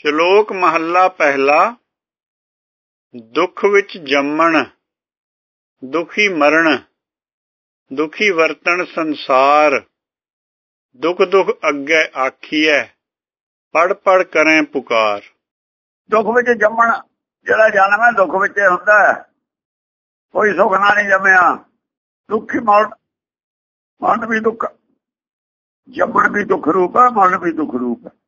ਸ਼ਲੋਕ ਮਹੱਲਾ ਪਹਿਲਾ, ਦੁੱਖ ਵਿੱਚ ਜੰਮਣ, ਦੁਖੀ ਮਰਨ, ਦੁਖੀ ਵਰਤਣ ਸੰਸਾਰ, ਦੁਖ ਦੁਖ ਅੱਗੇ ਆਖੀਐ ਪੜ ਪੜ ਕਰੇ ਪੁਕਾਰ। ਦੁੱਖ ਵਿੱਚ ਜੰਮਣ, ਜਿਹੜਾ ਜਨਮ ਹੈ, ਦੁੱਖ ਵਿੱਚ ਹੁੰਦਾ ਹੈ। ਕੋਈ ਸੁਖ ਨਾ ਨਹੀਂ ਜੰਮਿਆ। ਦੁਖੀ ਮਰਨ ਮਰਨ ਵੀ ਦੁੱਖ, ਜੰਮਣ ਵੀ ਦੁੱਖ ਰੂਪ ਹੈ ਮਨ ਵੀ ਦੁੱਖ ਰੂਪ ਹੈ।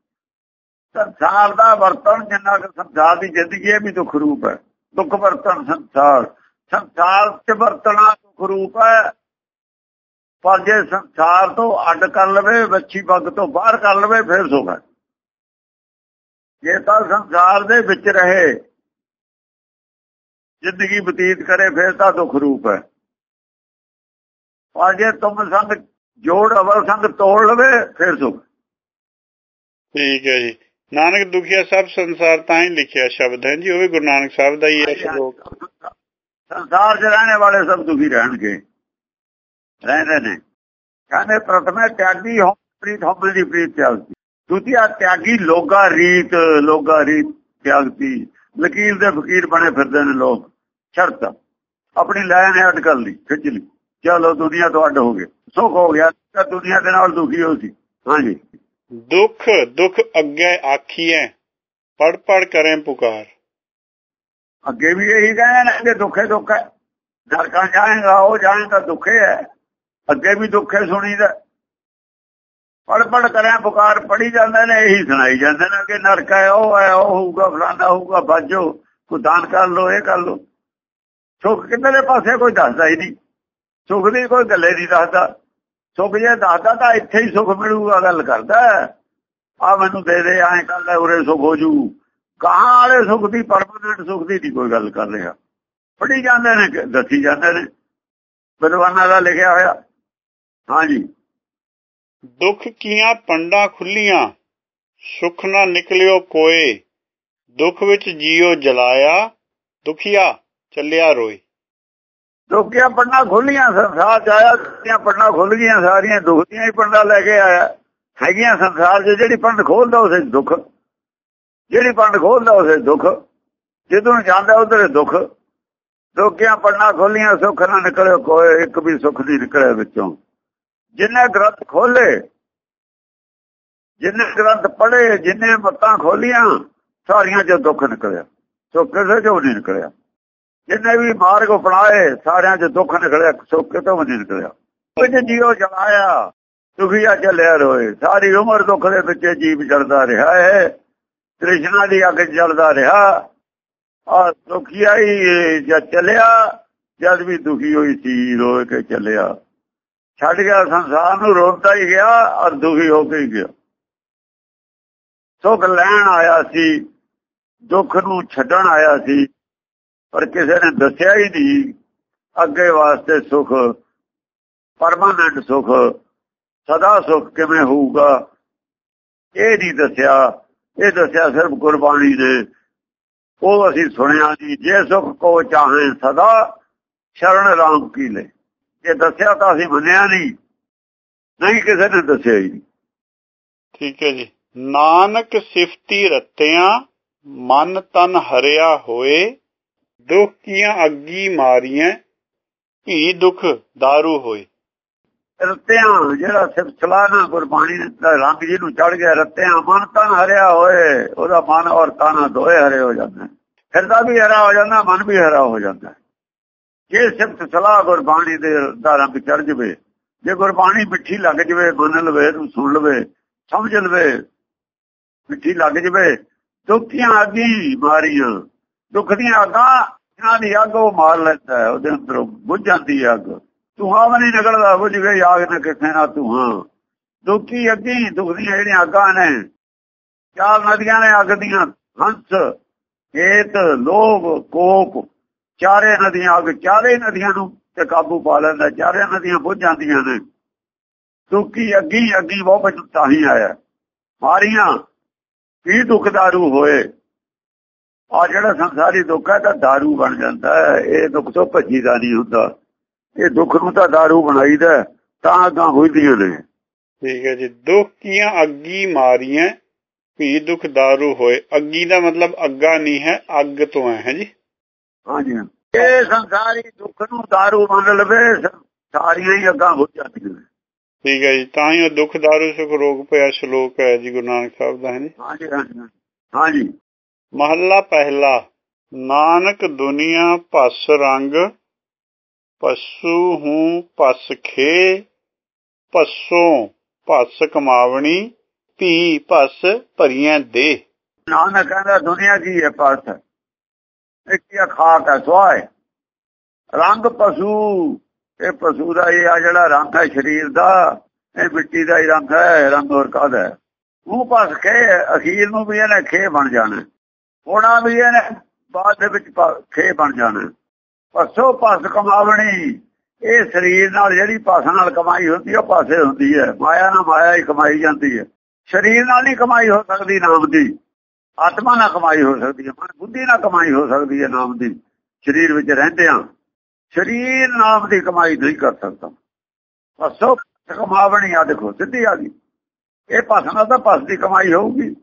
ਸੰਸਾਰ ਦਾ ਵਰਤਨ ਜਿੰਨਾ ਕਿ ਸੰਸਾਰ ਦੀ ਜ਼ਿੰਦਗੀ ਹੈ ਵੀ ਦੁੱਖ ਰੂਪ ਹੈ। ਦੁੱਖ ਵਰਤਨ ਸੰਸਾਰ। ਸੰਸਾਰ ਚ ਵਰਤਣਾ ਦੁੱਖ ਰੂਪ ਹੈ। ਪਰ ਜੇ ਸੰਸਾਰ ਤੋਂ ਅੱਡ ਕਰ ਲਵੇ, ਵੱਛੀ ਬੱਗ ਤੋਂ ਬਾਹਰ ਕਰ ਲਵੇ, ਫਿਰ ਸੁਖ ਹੈ। ਜੇ ਤਾਂ ਸੰਸਾਰ ਦੇ ਵਿੱਚ ਰਹੇ, ਜ਼ਿੰਦਗੀ ਬਤੀਤ ਕਰੇ, ਫਿਰ ਤਾਂ ਦੁੱਖ ਰੂਪ ਹੈ। ਪਰ ਜੇ ਤੁਮ ਸੰਗ ਜੋੜ ਅਵਲ ਸੰਗ ਤੋੜ ਲਵੇ, ਫਿਰ ਸੁਖ ਠੀਕ ਹੈ ਜੀ। ਨਾਨਕ ਦੁਖੀਆ ਸਭ ਸੰਸਾਰ ਤਾਂ ਹੀ ਲਿਖਿਆ ਸ਼ਬਦ ਹੈ। ਜੀ ਉਹ ਵੀ ਗੁਰੂ ਨਾਨਕ ਸਾਹਿਬ ਦਾ ਹੀ ਹੈ ਸ਼ਲੋਕ। ਸੰਸਾਰ 'ਚ ਰਹਿਣੇ ਵਾਲੇ ਸਭ ਦੁਖੀ ਰਹਿਣਗੇ। ਰਹਿੰਦੇ ਨੇ। ਕਹਿੰਦੇ ਪ੍ਰਥਮੇ ਤਿਆਗੀ ਹੋ ਪ੍ਰੀਤ ਹੋਮੇ ਦੀ ਪ੍ਰੀਤ ਤਿਆਗਤੀ। ਦੂਜਾ ਤਿਆਗੀ ਲੋਗਾ ਰੀਤ ਲੋਗਾ ਰੀਤ ਤਿਆਗਤੀ। ਵਕੀਲ ਦੇ ਫਕੀਰ ਬਣੇ ਫਿਰਦੇ ਨੇ ਲੋਕ। ਸ਼ਰਤ। ਆਪਣੀ ਲਾਇਨ ਹੈ ਅਟਕਲ ਲਈ ਖਿੱਚ ਲਈ। ਚਲੋ ਦੁਨੀਆ ਤੋਂ ਅੱਡ ਹੋ ਗਏ। ਸੁੱਖ ਹੋ ਗਿਆ ਤਾਂ ਦੁਨੀਆ ਦੇ ਨਾਲ ਦੁਖੀ ਹੋ ਸੀ। ਹਾਂਜੀ। ਦੁੱਖ ਦੁੱਖ ਅੱਗੇ ਆਖੀਐ ਪੜ ਪੜ ਕਰੇ ਪੁਕਾਰ ਅੱਗੇ ਵੀ ਇਹੀ ਕਹਿੰਦੇ ਨੇ ਕਿ ਦੁੱਖੇ ਦੁੱਖ ਹੈ ਨਰਕਾਂ ਜਾਏਗਾ ਉਹ ਜਾਏਗਾ ਦੁੱਖੇ ਹੈ ਅੱਗੇ ਵੀ ਦੁੱਖੇ ਸੁਣੀਦਾ ਪੜ ਪੜ ਕਰਿਆ ਪੁਕਾਰ ਪੜੀ ਜਾਂਦੇ ਨੇ ਇਹੀ ਸੁਣਾਈ ਜਾਂਦੇ ਨੇ ਕਿ ਨਰਕ ਹੈ ਉਹ ਹੈ ਉਹ ਹੋਊਗਾ ਫਲਾਣਾ ਹੋਊਗਾ ਬਾਜੋ ਕੋ ਦਾਨ ਕਰ ਲੋ ਇਹ ਕਰ ਲੋ ਸੁੱਖ ਕਿੰਨੇ ਪਾਸੇ ਕੋਈ ਦੱਸਦਾ ਹੀ ਨਹੀਂ ਸੁੱਖ ਦੀ ਕੋਈ ਗੱਲੇ ਨਹੀਂ ਦੱਸਦਾ ਸੁਖ ਜੇ ਦੱਸਦਾ ਤਾਂ ਇੱਥੇ ਹੀ ਸੁਖ ਮਿਲੂਗਾ, ਗੱਲ ਕਰਦਾ ਆ ਮੈਨੂੰ ਦੇ ਦੇ, ਐਂ ਕਰ ਉਰੇ ਸੁਖ ਹੋ ਜੂ। ਕਾਹ ਵਾਲੇ ਸੁੱਖ ਦੀ ਪਰਮਾਨੈਂਟ ਸੁੱਖ ਦੀ ਨਹੀਂ ਕੋਈ ਗੱਲ ਕਰ ਰਿਹਾ। ਪੜੀ ਜਾਂਦੇ ਨੇ ਦੱਸੀ ਜਾਂਦੇ ਨੇ। ਵਿਦਵਾਨਾਂ ਦਾ ਲਿਖਿਆ ਹੋਇਆ। ਹਾਂਜੀ ਦੁੱਖ ਕੀਆਂ ਪੰਡਾ ਖੁੱਲੀਆਂ, ਸੁਖ ਨਾ ਨਿਕਲਿਓ ਕੋਏ। ਦੁੱਖ ਵਿੱਚ ਜੀਉ ਜਲਾਇਆ, ਦੁਖੀਆ ਚੱਲਿਆ ਰੋਏ। ਦੁੱਖੀਆਂ ਪੰਡਾ ਖੁੱਲੀਆਂ ਸੰਸਾਰ ਚ ਆਇਆ ਦੁੱਖੀਆਂ ਪੜਨਾ ਖੁੱਲ ਗਈਆਂ, ਸਾਰੀਆਂ ਦੁੱਖ ਦੀਆਂ ਹੀ ਪੰਡਾ ਲੈ ਕੇ ਆਇਆ। ਹੈਗੀਆਂ ਸੰਸਾਰ 'ਚ, ਜਿਹੜੀ ਪੰਡ ਖੋਲਦਾ ਉਸੇ ਦੁੱਖ। ਜਿਹੜੀ ਪੰਡ ਖੋਲਦਾ ਉਸੇ ਦੁੱਖ। ਜਦੋਂ ਜਾਂਦਾ ਉਧਰ ਦੁੱਖ। ਦੁੱਖੀਆਂ ਪੜਨਾ ਖੋਲੀਆਂ ਸੁੱਖ ਨਾ ਨਿਕਲਿਆ ਕੋਈ ਇੱਕ ਵੀ ਸੁੱਖ ਨਹੀਂ ਨਿਕਲਿਆ ਵਿੱਚੋਂ। ਜਿੰਨੇ ਗ੍ਰੰਥ ਖੋਲੇ, ਜਿੰਨੇ ਗ੍ਰੰਥ ਪੜ੍ਹੇ, ਜਿੰਨੇ ਮੱਤਾਂ ਖੋਲੀਆਂ, ਸਾਰੀਆਂ ਚ ਦੁੱਖ ਨਿਕਲਿਆ। ਸੁੱਖ ਕਿਸੇ ਚੋਂ ਨਹੀਂ ਨਿਕਲਿਆ। ਜਿੰਨੇ ਵੀ ਮਾਰਗ ਅਪਣਾਏ, ਸਾਰਿਆਂ ਚ ਦੁੱਖ ਨਿਕਲਿਆ, ਸੁੱਖ ਤੋਂ ਨਹੀਂ ਨਿਕਲਿਆ। ਕੁਝ ਜੀਵ ਜਲਾਇਆ ਦੁਖੀਆ ਚੱਲਿਆ ਰੋਏ। ਸਾਰੀ ਉਮਰ ਦੁੱਖ ਦੇ ਵਿੱਚ ਜੀਵ ਜਲਦਾ ਰਿਹਾ ਹੈ ਕ੍ਰਿਸ਼ਨਾ ਦੀ ਅੱਗ ਜਲਦਾ ਰਿਹਾ। ਆ ਦੁਖੀਆ ਹੀ ਜਦ ਚੱਲਿਆ, ਜਦ ਵੀ ਦੁਖੀ ਹੋਈ ਸੀ ਰੋ ਕੇ ਚੱਲਿਆ। ਛੱਡ ਗਿਆ, ਸੰਸਾਰ ਨੂੰ ਰੋਂਦਾ ਹੀ ਗਿਆ ਔਰ ਦੁਖੀ ਹੋ ਕੇ ਗਿਆ। ਸੁਖ ਲੈਣ ਆਇਆ ਸੀ, ਦੁੱਖ ਨੂੰ ਛੱਡਣ ਆਇਆ ਸੀ। ਪਰ ਕਿਸੇ ਨੇ ਦੱਸਿਆ ਹੀ ਨਹੀਂ ਅੱਗੇ ਵਾਸਤੇ ਸੁੱਖ, ਪਰਮਾਨੈਂਟ ਸੁੱਖ, ਸਦਾ ਸੁਖ ਕਿਵੇਂ ਹੋਊਗਾ? ਇਹ ਨਹੀਂ ਦੱਸਿਆ। ਇਹ ਦੱਸਿਆ ਸਿਰਫ ਗੁਰਬਾਣੀ ਨੇ। ਉਹ ਅਸੀਂ ਸੁਣਿਆ ਜੀ ਜੇ ਸੁੱਖ ਕੋ ਚਾਹੇ ਸਦਾ, ਸ਼ਰਨ ਰਾਮ ਕੀ ਲੈ ਜੇ ਦੱਸਿਆ ਤਾਂ ਅਸੀਂ ਮੰਨਿਆ ਨਹੀਂ। ਨਹੀਂ ਕਿਸੇ ਨੇ ਦੱਸਿਆ ਹੀ ਠੀਕ ਹੈ ਜੀ। ਨਾਨਕ ਸਿਫਤੀ ਰਤਿਆਂ, ਮਨ ਤਨ ਹਰਿਆ ਹੋਏ ਦੁੱਖ ਕੀਆਂ ਅੱਗੀ ਮਾਰੀਆਂ ਭੀ ਦੁੱਖ दारू ਹੋਏ। ਰਤਿਆਂ, ਜਿਹੜਾ ਸਿਫਤਲਾ ਨਾ ਗੁਰਬਾਣੀ ਦਾ ਰੰਗ ਜੀ ਚੜ ਗਿਆ, ਰਤਿਆਂ, ਮਨ ਤਨ ਹਰਿਆ ਹੋਏ, ਉਹਦਾ ਮਨ ਔਰ ਤਨ ਦੋਏ ਹਰੇ ਹੋ ਜਾਂਦੇ। ਫਿਰਦਾ ਵੀ ਹਰਾ ਹੋ ਜਾਂਦਾ, ਮਨ ਵੀ ਹਰਾ ਹੋ ਜਾਂਦਾ। ਜੇ ਸਿਫਤ ਸਲਾਹ ਗੁਰਬਾਣੀ ਦੇ ਦਾ ਰੰਗ ਚੜ ਜਵੇ, ਜੇ ਗੁਰਬਾਣੀ ਮਿੱਠੀ ਲੱਗ ਜਵੇ, ਮੰਨ ਲਵੇ, ਤੂੰ ਸੁਣ ਲਵੇ, ਸਮਝ ਲਵੇ, ਮਿੱਠੀ ਲੱਗ ਜਵੇ, ਦੁੱਖੀਆਂ ਆਗੀ ਮਾਰੀਆਂ ਦੁੱਖ ਦੀਆਂ ਆਗਾਂ ਇਹਨਾਂ ਦੀ ਅੱਗ ਉਹ ਮਾਰ ਲੈਂਦਾ ਉਹਦੇ ਅੰਦਰੋਂ ਬੁੱਝ ਜਾਂਦੀ ਅੱਗ। ਧੂਆਂ ਵੀ ਨਹੀਂ ਨਿਕਲਦਾ, ਬੁੱਝ ਗਈ ਆਗ ਨਾ ਕਿਥੇ ਨਾ ਧੂਆਂ। ਦੁੱਖੀ ਅੱਗੀ ਦੁੱਖ ਦੀਆਂ ਜਿਹੜੀਆਂ ਅੱਗਾਂ ਨੇ, ਚਾਰ ਨਦੀਆਂ ਨੇ ਅੱਗ ਦੀਆਂ, ਹੰਸ ਏਤ ਲੋਭ, ਕੋਪ, ਚਾਰੇ ਨਦੀਆਂ, ਅੱਗ ਚਾਰੇ ਨਦੀਆਂ ਨੂੰ ਤੇ ਕਾਬੂ ਪਾ ਲੈਂਦਾ, ਚਾਰੇ ਨਦੀਆਂ ਬੁੱਝ ਜਾਂਦੀਆਂ ਨੇ। ਦੁੱਖੀ ਅੱਗੀ ਅੱਗੀ ਬਹੁਤ ਤਾਂ ਹੀ ਆਇਆ। ਮਾਰੀਆਂ, ਕੀ ਦੁੱਖ दारू ਹੋਏ? ਆ ਜਿਹੜਾ ਸੰਸਾਰੀ ਦੁੱਖ ਹੈ ਤਾਂ दारू ਬਣ ਜਾਂਦਾ ਹੈ ਇਹ ਦੁੱਖ ਤੋਂ ਭੱਜੀਦਾ ਨਹੀਂ ਹੁੰਦਾ ਇਹ ਦੁੱਖ ਨੂੰ ਤਾਂ दारू ਬਣਾਈਦਾ ਤਾਂ ਅਗਾਂ ਹੋਈਆਂ ਨੇ ਠੀਕ ਹੈ ਜੀ ਦੁੱਖ ਕੀਆਂ ਅੱਗੀ ਮਾਰੀਆਂ ਭੀ ਦੁਖ दारू ਹੋਏ ਅੱਗੀ ਦਾ ਮਤਲਬ ਅੱਗਾ ਨਹੀਂ ਹੈ ਅੱਗ ਤੋਂ ਹੈ ਹੈ ਜੀ ਹਾਂਜੀ ਇਹ ਸੰਸਾਰੀ ਦੁੱਖ ਨੂੰ दारू ਮੰਨ ਲਵੇ ਸਾਰੀਆਂ ਹੀ ਅੱਗਾਂ ਹੋ ਜਾਂਦੀਆਂ ਠੀਕ ਹੈ ਜੀ ਤਾਂ ਹੀ ਉਹ ਦੁਖ दारू ਸੁਖ ਰੋਗ ਪਿਆ ਸ਼ਲੋਕ ਹੈ ਜੀ ਗੁਰੂ ਨਾਨਕ ਸਾਹਿਬ ਦਾ ਹੈ ਜੀ ਹਾਂਜੀ ਹਾਂਜੀ ਹਾਂਜੀ ਮਹੱਲਾ ਪਹਿਲਾ, ਨਾਨਕ ਦੁਨੀਆ ਭਸ ਰੰਗ, ਪਸ਼ੂ ਹੂੰ ਪਸ ਖੇ, ਪਸੋਂ ਭਸ ਕਮਾਵਣੀ ਭੀ ਭਸ ਭਰੀਆਂ ਦੇ ਨਾਨਕ ਕਹਿੰਦਾ, ਦੁਨੀਆ ਕੀ ਹੈ ਪਸ ਇੱਕ ਖਾਕ ਹੈ ਸਵਾਏ ਰੰਗ ਪਸ਼ੂ, ਇਹ ਪਸ਼ੂ ਦਾ ਇਹ ਆ ਜਿਹੜਾ ਰੰਗ ਹੈ ਸਰੀਰ ਦਾ, ਇਹ ਮਿੱਟੀ ਦਾ ਹੀ ਰੰਗ ਹੈ, ਰੰਗ ਹੋਰ ਕਾਦਾ ਉਹ ਭਸ ਕੇ ਅਖੀਰ ਨੂੰ ਵੀ ਇਹਨੇ ਖੇ ਬਣ ਜਾਣਾ। ਹੋਣਾ ਵੀ ਇਹਨੇ ਬਾਅਦ ਦੇ ਵਿੱਚ ਖੇ ਬਣ ਜਾਣਾ। ਪਸੋ ਪਸ ਕਮਾਵਣੀ, ਇਹ ਸਰੀਰ ਨਾਲ ਜਿਹੜੀ ਪਸ ਨਾਲ ਕਮਾਈ ਹੁੰਦੀ ਉਹ ਪਾਸੇ ਹੁੰਦੀ ਹੈ ਮਾਇਆ ਨਾਲ ਮਾਇਆ ਹੀ ਕਮਾਈ ਜਾਂਦੀ ਹੈ ਸਰੀਰ ਨਾਲ ਨਹੀਂ ਕਮਾਈ ਹੋ ਸਕਦੀ ਨਾਮ ਦੀ। ਆਤਮਾ ਨਾਲ ਕਮਾਈ ਹੋ ਸਕਦੀ ਹੈ ਮਨ ਬੁੱਧੀ ਨਾਲ ਕਮਾਈ ਹੋ ਸਕਦੀ ਹੈ ਨਾਮ ਦੀ। ਸਰੀਰ ਵਿੱਚ ਰਹਿੰਦੇ ਆ। ਸਰੀਰ ਨਾਮ ਦੀ ਕਮਾਈ ਨਹੀਂ ਕਰ ਸਕਦਾ। ਪਸੋ ਕਮਾਵਣੀ ਆ ਦੇਖੋ, ਸਿੱਧੀ ਆ ਗਈ। ਇਹ ਪਸ ਨਾਲ ਤਾਂ ਪਸ ਦੀ ਕਮਾਈ ਹੋਊਗੀ।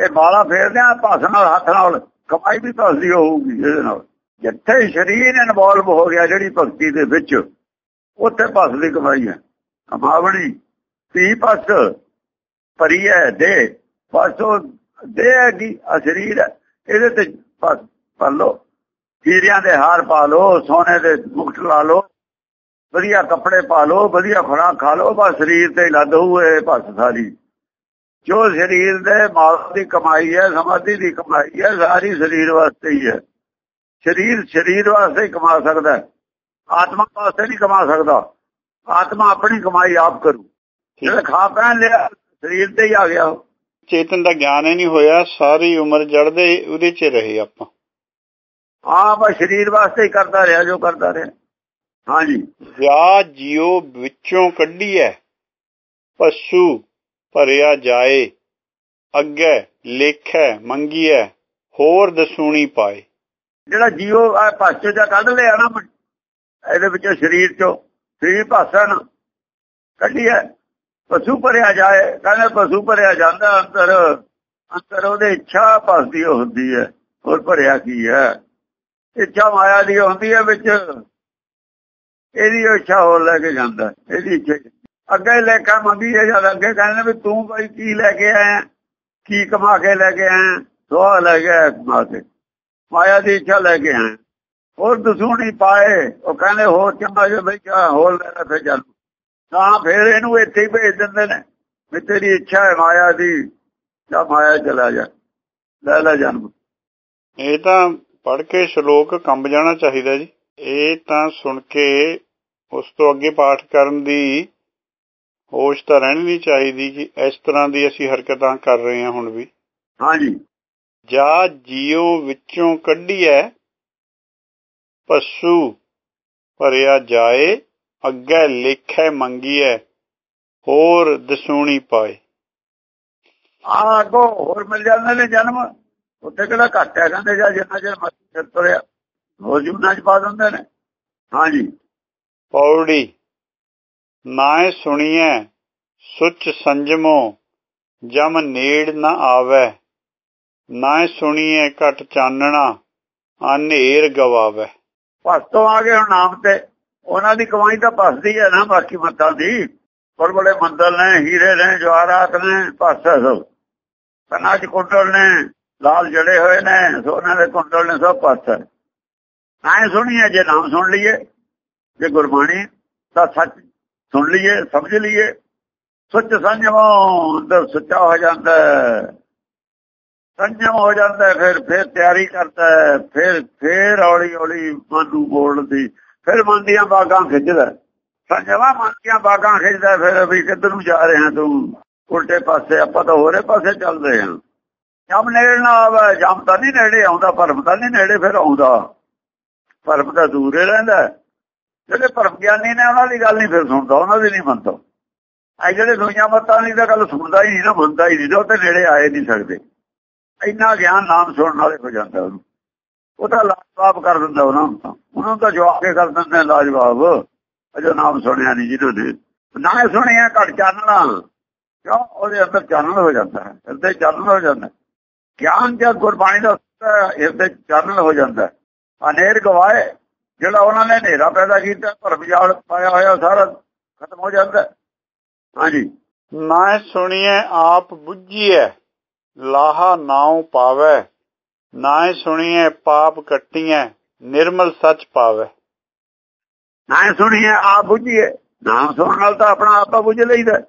ਇਹ ਬਾਲਾ ਫੇਰਦੇ ਆ ਪਸ ਨਾਲ ਹੱਥ ਨਾਲ ਕਮਾਈ ਵੀ ਪਸ ਹੋਊਗੀ ਇਹਦੇ ਨਾਲ। ਜਿੱਥੇ ਸਰੀਰ ਇਨਵੋਲਵ ਹੋ ਗਿਆ ਜਿਹੜੀ ਭਗਤੀ ਦੇ ਵਿੱਚ, ਉੱਥੇ ਪਸ ਦੀ ਕਮਾਈ ਹੈ। ਕਮਾਵਣੀ ਤੀ ਪਸ ਭਰੀ ਹੈ, ਦੇ। ਪਸੋ ਦੇ ਹੈਗੀ ਆ ਸਰੀਰ ਇਹਦੇ ਤੇ ਪਸ ਪਾ ਲੋ ਹੀਰਿਆਂ ਦੇ ਹਾਰ ਪਾ ਲੋ ਸੋਨੇ ਦੇ ਮੁਕਟ ਲਾ ਲੋ ਵਧੀਆ ਕੱਪੜੇ ਪਾ ਲੋ ਵਧੀਆ ਖੁਰਾਕ ਖਾ ਲੋ ਬਸ ਸਰੀਰ ਤੇ ਲੱਦ ਹੋਏ ਪਸ ਸਾਰੀ। ਜੋ ਸਰੀਰ ਦੇ ਮਾਲ ਦੀ ਕਮਾਈ ਹੈ ਸਮਾਧੀ ਦੀ ਕਮਾਈ ਹੈ ਸਾਰੀ ਸਰੀਰ ਵਾਸਤੇ ਹੀ ਹੈ। ਸਰੀਰ ਸਰੀਰ ਵਾਸਤੇ ਹੀ ਕਮਾ ਸਕਦਾ ਹੈ। ਆਤਮਾ ਵਾਸਤੇ ਨਹੀਂ ਕਮਾ ਸਕਦਾ। ਆਤਮਾ ਆਪਣੀ ਕਮਾਈ ਆਪ ਕਰੂ। ਜਿਹੜਾ ਖਾ ਪੈਣ ਲਿਆ ਸਰੀਰ ਤੇ ਹੀ ਆ ਗਿਆ ਚੇਤਨ ਦਾ ਗਿਆਨ ਹੀ ਨਹੀਂ ਹੋਇਆ ਸਾਰੀ ਉਮਰ ਜੜਦੇ ਉਹਦੇ 'ਚ ਰਹੇ ਆਪਾਂ। ਹਾਂ ਬਸ ਸਰੀਰ ਵਾਸਤੇ ਹੀ ਕਰਦਾ ਰਿਹਾ ਜੋ ਕਰਦਾ ਰਿਹਾ। ਹਾਂਜੀ। ਵਿਆਹ ਜਿਉ ਵਿੱਚੋਂ ਕੱਢੀਐ ਪਸ਼ੂ ਭਰਿਆ ਜਾਏ, ਅੱਗੇ ਲੇਖੈ, ਮੰਗੀਐ, ਹੋਰ ਦਸੂਣੀ ਪਾਏ। ਜਿਹੜਾ ਜੀਓ ਆ ਪਾਸੋਂ ਜਾਂ ਕੱਢ ਲਿਆ ਨਾ ਇਹਦੇ ਵਿੱਚੋਂ ਸਰੀਰ ਚੋਂ ਸਰੀਰ ਭਾਸਾ ਨਾ ਪਸ਼ੂ ਭਰਿਆ ਜਾਏ, ਕਹਿੰਦੇ ਪਸ਼ੂ ਭਰਿਆ ਜਾਂਦਾ ਅੰਦਰ ਅੰਦਰ ਉਹਦੇ ਇੱਛਾ ਭਸਦੀ ਹੁੰਦੀ ਹੈ ਹੋਰ ਭਰਿਆ ਕੀ ਹੈ ਇੱਛਾ ਮਾਇਆ ਦੀ ਹੁੰਦੀ ਹੈ ਵਿੱਚ, ਇਹਦੀ ਇੱਛਾ ਹੋਰ ਲੈ ਕੇ ਜਾਂਦਾ, ਇਹਦੀ ਇੱਛਾ ਅੱਗੇ ਲੈ ਕੇ ਮੰਗੀ ਹੈ ਜਦ ਅੱਗੇ ਕਹਿੰਦੇ ਵੀ ਤੂੰ ਭਾਈ ਕੀ ਲੈ ਕੇ ਆਇਆ, ਕੀ ਕਮਾ ਕੇ ਲੈ ਕੇ ਆਇਆ, ਸੋਹ ਲੈ ਕੇ ਕਮਾ ਕੇ। ਮਾਇਆ ਦੀ ਇੱਛਾ ਲੈ ਕੇ ਆਇਆ। ਹੋਰ ਦਸੂਣੀ ਪਾਏ। ਉਹ ਕਹਿੰਦੇ ਹੋਰ ਚੰਗਾ ਜੇ ਬਈ ਹੋਰ ਲੈ ਲੈ ਫਿਰ ਚੱਲ। ਤਾਂ ਫਿਰ ਇਹਨੂੰ ਇੱਥੇ ਹੀ ਭੇਜ ਦਿੰਦੇ ਨੇ ਵੀ ਤੇਰੀ ਇੱਛਾ ਹੈ ਮਾਇਆ ਦੀ, ਜਾਂ ਮਾਇਆ ਚਲਾ ਜਾ, ਲੈ ਲੈ ਜਨਮ। ਇਹ ਤਾਂ ਪੜ ਕੇ ਸ਼ਲੋਕ ਕੰਬ ਜਾਣਾ ਚਾਹੀਦਾ ਜੀ। ਇਹ ਤਾਂ ਸੁਣ ਕੇ ਉਸ ਤੋਂ ਅੱਗੇ ਪਾਠ ਕਰਨ ਦੀ ਹੋਸ਼ ਤਾਂ ਰਹਿਣੀ ਨਹੀਂ ਚਾਹੀਦੀ ਕਿ ਇਸ ਤਰ੍ਹਾਂ ਦੀ ਅਸੀਂ ਹਰਕਤਾਂ ਕਰ ਰਹੇ ਹਾਂ ਹੁਣ ਵੀ। ਹਾਂਜੀ। ਜਾ ਜੀਓ ਵਿੱਚੋਂ ਕੱਢੀਐ ਪਸ਼ੂ ਭਰਿਆ ਜਾਏ ਅੱਗੇ ਲਿਖੈ ਮੰਗੀਐ ਹੋਰ ਦਸੂਣੀ ਪਾਏ। ਆ ਕੋ ਹੋਰ ਮਿਲ ਜਾਂਦੇ ਨੇ ਜਨਮ। ਉੱਥੇ ਕਿਹੜਾ ਘੱਟ ਹੈ ਕਹਿੰਦੇ ਜਾਂ ਜਿੰਨਾ ਚਿਰ ਫਿਰ ਤੁਰਿਆ। ਹੋਰ ਜੁਨਾ ਚ ਪਾ ਦਿੰਦੇ ਨੇ। ਹਾਂਜੀ। ਪੌੜੀ। ਨਾਏ ਸੁਣੀਐ, ਸੁਚ ਸੰਜਮੋ, ਜਮ ਨੇੜ ਨਾ ਆਵੈ। ਨਾਏ ਸੁਣੀਐ, ਘਟ ਚਾਨਣਾ, ਅਨੇਰ ਗਵਾਵੇ। ਭਸ ਆ ਗਏ ਹੁਣ ਨਾਮ ਤੇ। ਉਹਨਾਂ ਦੀ ਕਮਾਈ ਤਾਂ ਭਸਦੀ ਹੈ ਨਾ, ਬਾਕੀ ਮੱਤਾਂ ਦੀ। ਬੜੇ ਬੜੇ ਮੰਦਲ ਨੇ, ਹੀਰੇ ਨੇ, ਜਵਾਹਰਾਤ ਨੇ ਭਸ ਸਭ। ਕੰਨਾਂ 'ਚ ਕੁੰਡਲ ਨੇ, ਲਾਲ ਜੜੇ ਹੋਏ ਨੇ, ਸੋਨੇ ਦੇ ਕੁੰਡਲ ਨੇ, ਸਭ ਭਸ ਨਾਏ ਸੁਣੀਏ ਜੇ ਨਾਮ ਸੁਣ ਲਈਏ, ਜੇ ਗੁਰਬਾਣੀ ਤਾਂ ਸੱਚ ਸੁਣ ਲਈਏ, ਸਮਝ ਲਈਏ। ਸੱਚ ਸੰਜਮੋ ਅੰਦਰ ਸੱਚਾ ਹੋ ਜਾਂਦਾ ਸੰਜਮ ਹੋ ਜਾਂਦਾ ਫਿਰ ਫਿਰ ਤਿਆਰੀ ਕਰਦਾ ਫਿਰ ਫਿਰ ਹੌਲੀ ਹੌਲੀ ਮਨ ਨੂੰ ਬੋਲਦੀ ਫਿਰ ਮਨ ਦੀਆਂ ਬਾਗਾਂ ਖਿੱਚਦਾ ਸੰਜਮਾ ਮਨ ਦੀਆਂ ਬਾਗਾਂ ਖਿੱਚਦਾ ਫਿਰ ਵੀ ਕਿੱਧਰ ਨੂੰ ਜਾ ਰਹੇ ਹਾਂ ਤੂੰ? ਉਲਟੇ ਪਾਸੇ ਆਪਾਂ ਤਾਂ ਹੋਰੇ ਪਾਸੇ ਚੱਲਦੇ ਹਾਂ। ਜਮ ਨੇੜੇ ਨਾ ਆਵੇ, ਜਮ ਤਾਂ ਨਹੀਂ ਨੇੜੇ ਆਉਂਦਾ, ਪਰਮ ਤਾਂ ਨਹੀਂ ਨੇੜੇ ਫਿਰ ਆਉਂਦਾ। ਪਰਮ ਤਾਂ ਦੂਰੇ ਰਹਿੰਦਾ ਜਿਹੜੇ ਪਰਮ ਗਿਆਨੀ ਨੇ ਉਹਨਾਂ ਦੀ ਗੱਲ ਨਹੀਂ ਫਿਰ ਸੁਣਦਾ, ਉਹਨਾਂ ਦੀ ਨਹੀਂ ਮੰਨਦਾ। ਆ ਜਿਹੜੇ ਦੁਨੀਆ ਮਤਾਂ ਦੀ ਤਾਂ ਗੱਲ ਸੁਣਦਾ ਹੀ ਨਹੀਂ ਨਾ, ਮੰਨਦਾ ਹੀ ਨਹੀਂ ਉਹ ਤੇ ਨੇੜੇ ਆਏ ਨਹੀਂ ਸਕਦੇ। ਇੰਨਾ ਗਿਆਨ ਨਾਮ ਸੁਣਨ ਵਾਲੇ ਹੋ ਜਾਂਦਾ ਉਹਨੂੰ। ਉਹ ਤਾਂ ਲਾਜਵਾਬ ਕਰ ਦਿੰਦਾ ਉਹਨਾਂ ਨੂੰ ਤਾਂ। ਉਹਨਾਂ ਦਾ ਜਵਾਬ ਕੇ ਕਰ ਦਿੰਦੇ ਲਾਜਵਾਬ। ਅਜੋ ਨਾਮ ਸੁਣਿਆ ਨਹੀਂ ਜਿਹਦੇ ਨੇ ਨਾ ਸੁਣਿਆ ਘਟ ਚਾਨਣਾ। ਕਿਉਂ? ਉਹਦੇ ਅੰਦਰ ਚਾਨਣ ਹੋ ਜਾਂਦਾ ਹੈ। ਹਿਰਦੇ ਚਾਨਣ ਹੋ ਜਾਂਦਾ ਗਿਆਨ ਜਦ ਗੁਰਬਾਣੀ ਦਾ ਹੁੰਦਾ ਹਿਰਦੇ ਚਾਨਣ ਹੋ ਜਾਂਦਾ ਅਨੇਰ ਗਵਾਏ। ਜਿਹੜਾ ਉਹਨਾਂ ਨੇ ਹਨੇਰਾ ਪੈਦਾ ਕੀਤਾ ਭਰਮ ਜਾਲ ਪਾਇਆ ਹੋਇਆ ਸਾਰਾ ਖਤਮ ਹੋ ਜਾਂਦਾ। ਹਾਂਜੀ ਨਾ ਸੁਣੀਐ ਆਪ ਬੁੱਝੀਐ ਲਾਹਾ ਨਾਉ ਪਾਵੈ ਨਾ ਸੁਣੀਐ ਪਾਪ ਕੱਟੀਐ ਨਿਰਮਲ ਸੱਚ ਪਾਵੈ ਨਾ ਸੁਣੀਏ ਆਪ ਬੁੱਝੀਏ ਨਾਮ ਸੁਣਨ ਨਾਲ ਤਾਂ ਆਪਣਾ ਆਪਾ ਬੁੱਝ ਲਈਦਾ।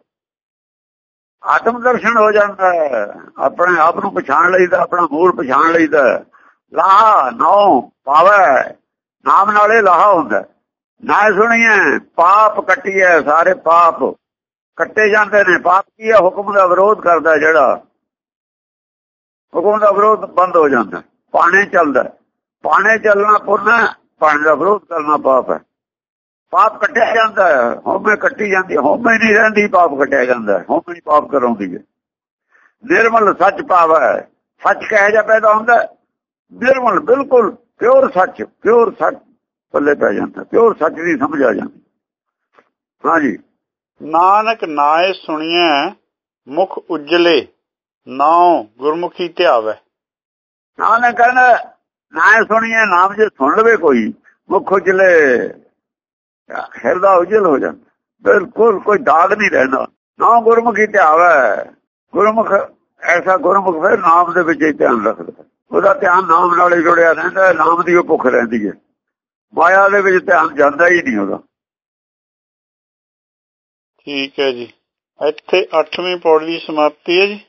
ਆਤਮ ਦਰਸ਼ਨ ਹੋ ਜਾਂਦਾ ਹੈ ਆਪਣੇ ਆਪ ਨੂੰ ਪਛਾਣ ਲਈਦਾ ਆਪਣਾ ਮੂਲ ਪਛਾਣ ਲਈਦਾ। ਲਾਹਾ ਨੌ ਪਾਵੈ ਨਾਮ ਨਾਲੇ ਲਾਹਾ ਹੁੰਦਾ। ਨਾ ਸੁਣੀਏ, ਪਾਪ ਕੱਟੀਏ, ਸਾਰੇ ਪਾਪ ਕੱਟੇ ਜਾਂਦੇ ਨੇ। ਪਾਪ ਕੀ ਹੈ ਹੁਕਮ ਦਾ ਵਿਰੋਧ ਕਰਦਾ ਜਿਹੜਾ, ਹੁਕਮ ਦਾ ਵਿਰੋਧ ਬੰਦ ਹੋ ਜਾਂਦਾ। ਪਾਣੇ ਚੱਲਦਾ। ਪਾਣੇ ਚੱਲਣਾ ਪੁੰਨ ਪਾਣੇ ਦਾ ਵਿਰੋਧ ਕਰਨਾ ਪਾਪ ਹੈ। ਪਾਪ ਕੱਟਿਆ ਜਾਂਦਾ ਹੈ ਹੋਮੇ ਕੱਟੀ ਜਾਂਦੀ ਹੈ। ਹੋਮੇ ਨਹੀਂ ਰਹਿੰਦੀ, ਪਾਪ ਕੱਟਿਆ ਜਾਂਦਾ ਹੈ। ਹੋਮੇ ਨਹੀਂ ਪਾਪ ਕਰਾਉਂਦੀ ਹੈ। ਨਿਰਮਲ ਸੱਚ ਪਾਵ ਹੈ। ਸੱਚ ਕਹਿ ਜਾ ਪੈਦਾ ਹੁੰਦਾ ਨਿਰਮਲ ਬਿਲਕੁਲ ਪਿਓਰ ਸੱਚ ਪਿਓਰ ਸੱਚ ਪੱਲੇ ਪੈ ਜਾਂਦਾ ਪਿਓਰ ਸੱਚ ਦੀ ਸਮਝ ਆ ਜਾਂਦੀ। ਹਾਂਜੀ ਨਾਨਕ ਨਾਏ ਸੁਣੀਐ ਮੁਖ ਉਜਲੇ ਨਾਉ ਗੁਰਮੁਖੀ ਧਿਆਵੈ। ਨਾਨਕ ਕਹਿੰਦਾ ਨਾ ਸੁਣੀਏ ਨਾਮ ਜੇ ਸੁਣ ਲਵੇ ਕੋਈ ਮੁਖ ਉਜਲੇ ਹਿਰਦਾ ਉਜਲ ਹੋ ਜਾਂਦਾ। ਬਿਲਕੁਲ ਕੋਈ ਦਾਗ ਨਹੀਂ ਰਹਿੰਦਾ। ਨਾ ਗੁਰਮੁਖੀ ਧਿਆਵੈ। ਗੁਰਮੁਖ ਐਸਾ ਗੁਰਮੁਖ ਫਿਰ ਨਾਮ ਦੇ ਵਿੱਚ ਹੀ ਧਿਆਨ ਰੱਖਦਾ। ਉਹਦਾ ਧਿਆਨ ਨਾਮ ਨਾਲ ਹੀ ਜੁੜਿਆ ਰਹਿੰਦਾ ਹੈ, ਨਾਮ ਦੀ ਉਹ ਭੁੱਖ ਰਹਿੰਦੀ ਹੈ। ਮਾਇਆ ਦੇ ਵਿੱਚ ਧਿਆਨ ਜਾਂਦਾ ਹੀ ਨਹੀਂ ਉਹਦਾ। ਠੀਕ ਹੈ ਜੀ। ਇੱਥੇ 8ਵੀਂ ਪੌੜੀ ਦੀ ਸਮਾਪਤੀ ਹੈ ਜੀ।